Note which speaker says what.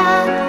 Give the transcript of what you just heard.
Speaker 1: 봐.